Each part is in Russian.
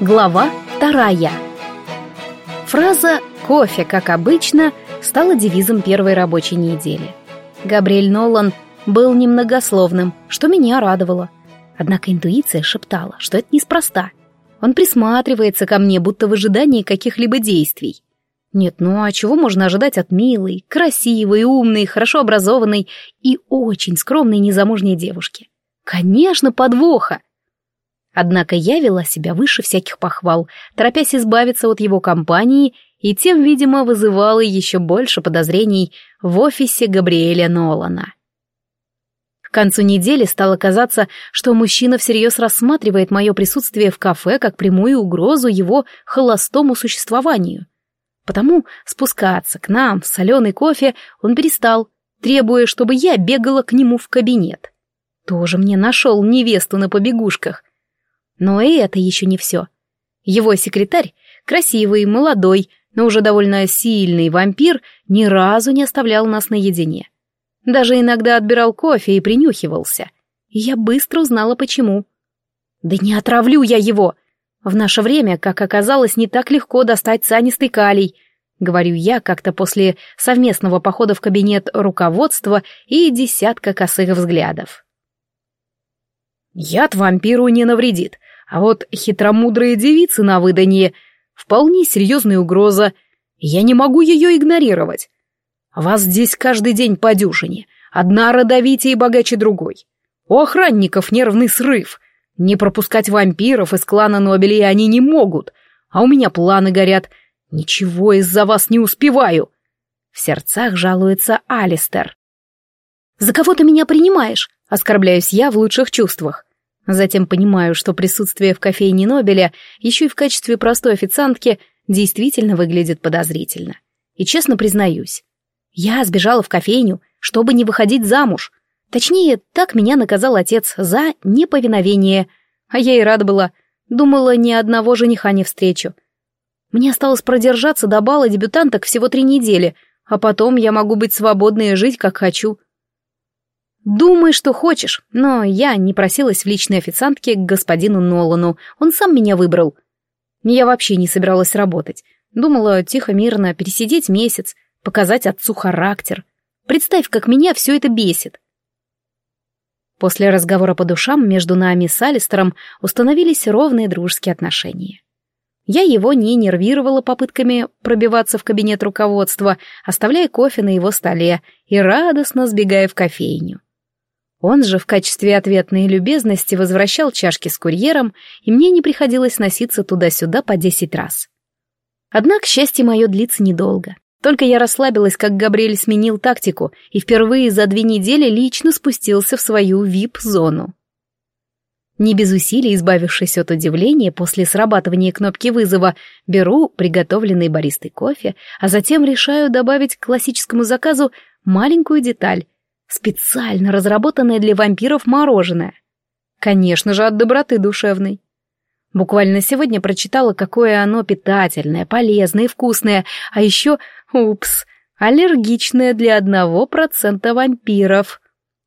Глава вторая. Фраза «кофе, как обычно» стала девизом первой рабочей недели. Габриэль Нолан был немногословным, что меня радовало. Однако интуиция шептала, что это неспроста. Он присматривается ко мне, будто в ожидании каких-либо действий. Нет, ну а чего можно ожидать от милой, красивой, умной, хорошо образованной и очень скромной незамужней девушки? Конечно, подвоха! Однако я вела себя выше всяких похвал, торопясь избавиться от его компании, и тем, видимо, вызывала еще больше подозрений в офисе Габриэля Нолана. К концу недели стало казаться, что мужчина всерьез рассматривает мое присутствие в кафе как прямую угрозу его холостому существованию. Потому спускаться к нам с соленый кофе он перестал, требуя, чтобы я бегала к нему в кабинет. Тоже мне нашел невесту на побегушках, но и это еще не все. Его секретарь, красивый, молодой, но уже довольно сильный вампир, ни разу не оставлял нас наедине. Даже иногда отбирал кофе и принюхивался. И я быстро узнала, почему. «Да не отравлю я его!» В наше время, как оказалось, не так легко достать санистый калий, говорю я как-то после совместного похода в кабинет руководства и десятка косых взглядов. Яд вампиру не навредит, а вот хитромудрые девицы на выданье — вполне серьезная угроза. Я не могу ее игнорировать. Вас здесь каждый день по дюжине. Одна родовитее и богаче другой. У охранников нервный срыв. Не пропускать вампиров из клана Нобелей они не могут. А у меня планы горят. Ничего из-за вас не успеваю. В сердцах жалуется Алистер. «За кого ты меня принимаешь?» — оскорбляюсь я в лучших чувствах. Затем понимаю, что присутствие в кофейне Нобеля еще и в качестве простой официантки действительно выглядит подозрительно. И честно признаюсь, я сбежала в кофейню, чтобы не выходить замуж. Точнее, так меня наказал отец за неповиновение. А я и рада была. Думала, ни одного жениха не встречу. Мне осталось продержаться до бала дебютанток всего три недели, а потом я могу быть свободной и жить, как хочу. «Думай, что хочешь, но я не просилась в личной официантке к господину Нолану, он сам меня выбрал. Я вообще не собиралась работать. Думала тихо-мирно пересидеть месяц, показать отцу характер. Представь, как меня все это бесит». После разговора по душам между нами с Алистером установились ровные дружеские отношения. Я его не нервировала попытками пробиваться в кабинет руководства, оставляя кофе на его столе и радостно сбегая в кофейню. Он же в качестве ответной любезности возвращал чашки с курьером, и мне не приходилось носиться туда-сюда по десять раз. Однако счастье мое длится недолго. Только я расслабилась, как Габриэль сменил тактику и впервые за две недели лично спустился в свою вип-зону. Не без усилий, избавившись от удивления после срабатывания кнопки вызова, беру приготовленный баристой кофе, а затем решаю добавить к классическому заказу маленькую деталь — Специально разработанное для вампиров мороженое. Конечно же, от доброты душевной. Буквально сегодня прочитала, какое оно питательное, полезное и вкусное, а еще, упс, аллергичное для одного процента вампиров.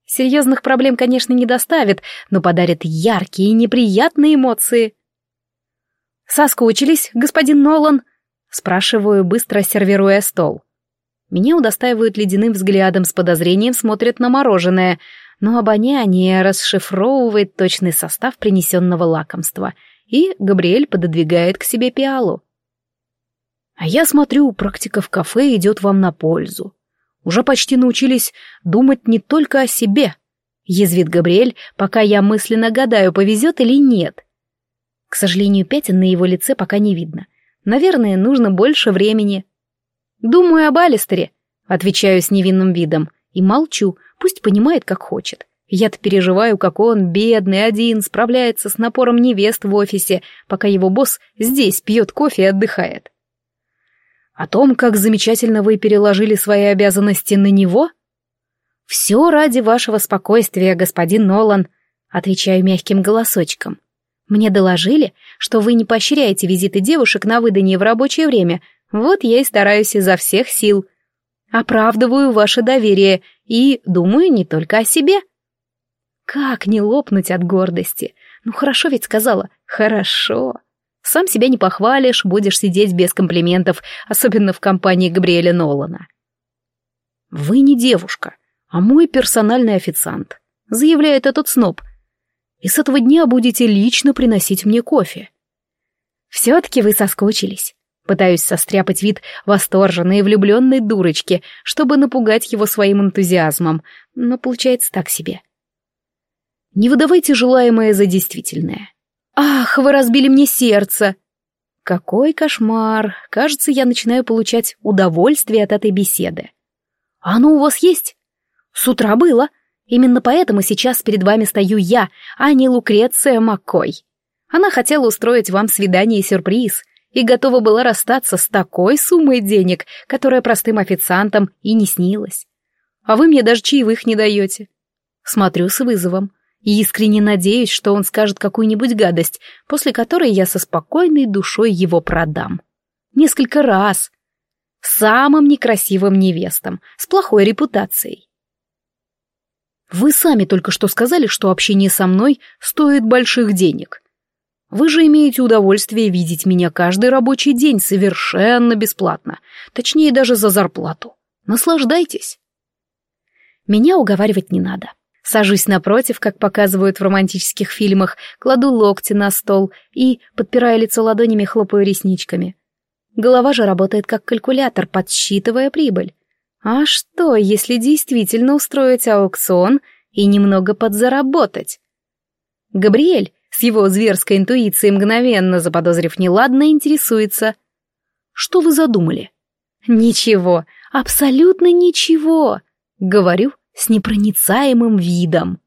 Серьезных проблем, конечно, не доставит, но подарит яркие и неприятные эмоции. «Соскучились, господин Нолан?» Спрашиваю, быстро сервируя стол. Меня удостаивают ледяным взглядом, с подозрением смотрят на мороженое, но обоняние расшифровывает точный состав принесенного лакомства, и Габриэль пододвигает к себе пиалу. А я смотрю, практика в кафе идет вам на пользу. Уже почти научились думать не только о себе. Язвит Габриэль, пока я мысленно гадаю, повезет или нет. К сожалению, пятен на его лице пока не видно. Наверное, нужно больше времени. «Думаю об Алистере», — отвечаю с невинным видом, и молчу, пусть понимает, как хочет. Я-то переживаю, как он, бедный, один, справляется с напором невест в офисе, пока его босс здесь пьет кофе и отдыхает. О том, как замечательно вы переложили свои обязанности на него? Все ради вашего спокойствия, господин Нолан, отвечаю мягким голосочком. Мне доложили, что вы не поощряете визиты девушек на выданье в рабочее время, вот я и стараюсь изо всех сил. Оправдываю ваше доверие и думаю не только о себе. Как не лопнуть от гордости? Ну хорошо ведь сказала, хорошо. Сам себя не похвалишь, будешь сидеть без комплиментов, особенно в компании Габриэля Нолана. «Вы не девушка, а мой персональный официант», — заявляет этот сноб. «И с этого дня будете лично приносить мне кофе». «Все-таки вы соскучились». Пытаюсь состряпать вид восторженной и влюбленной дурочки, чтобы напугать его своим энтузиазмом, но получается так себе. Не выдавайте желаемое за действительное. «Ах, вы разбили мне сердце!» Какой кошмар! Кажется, я начинаю получать удовольствие от этой беседы. А оно у вас есть? С утра было. Именно поэтому сейчас перед вами стою я, а не Лукреция Маккой. Она хотела устроить вам свидание-сюрприз и готова была расстаться с такой суммой денег, которая простым официантам и не снилась. А вы мне даже чаевых не даете. Смотрю с вызовом и искренне надеюсь, что он скажет какую-нибудь гадость, после которой я со спокойной душой его продам. Несколько раз. Самым некрасивым невестам, с плохой репутацией. Вы сами только что сказали, что общение со мной стоит больших денег. Вы же имеете удовольствие видеть меня каждый рабочий день совершенно бесплатно, точнее даже за зарплату. Наслаждайтесь. Меня уговаривать не надо. Сажусь напротив, как показывают в романтических фильмах, кладу локти на стол и, подпирая лицо ладонями, хлопаю ресничками. Голова же работает как калькулятор, подсчитывая прибыль. А что, если действительно устроить аукцион и немного подзаработать? Габриэль, его зверской интуицией мгновенно заподозрив неладно, интересуется. «Что вы задумали?» «Ничего, абсолютно ничего», — говорю, с непроницаемым видом.